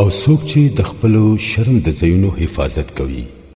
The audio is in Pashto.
او څوک چې د خپلو شرم د ځایونو حفاظت کوي